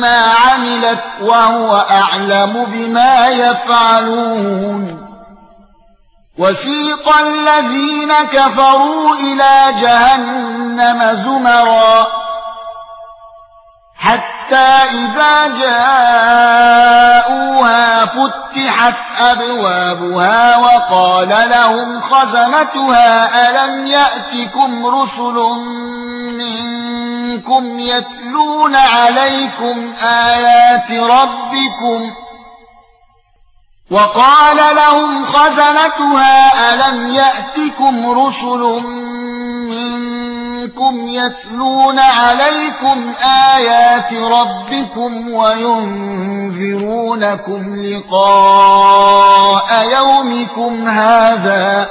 ما عملت وهو أعلم بما يفعلون. وسيق الذين كفروا إلى جهنم زمرا. حتى إذا جاءوها فتحت أبوابها وقال لهم خزنتها ألم يأتكم رسل منكم يتلون عليكم آيات ربكم وقال لهم خزنتها ألم يأتكم رسل منكم يتلون عليكم آيات ربكم وينذرونكم لقاء يومكم هذا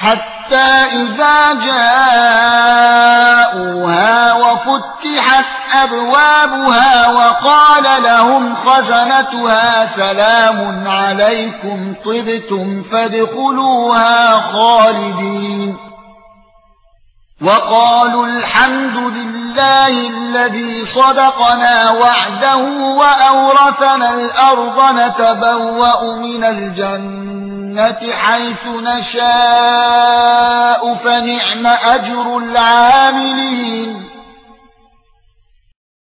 حتى إذا جاءوها وفتحت أبوابها وقال لهم خزنتها سلام عليكم طبتم فادخلوها خالدين. وقالوا الحمد لله الذي صدقنا وعده وأورثنا الأرض نتبوأ من الجنة حيث نشاء فنعم أجر العاملين.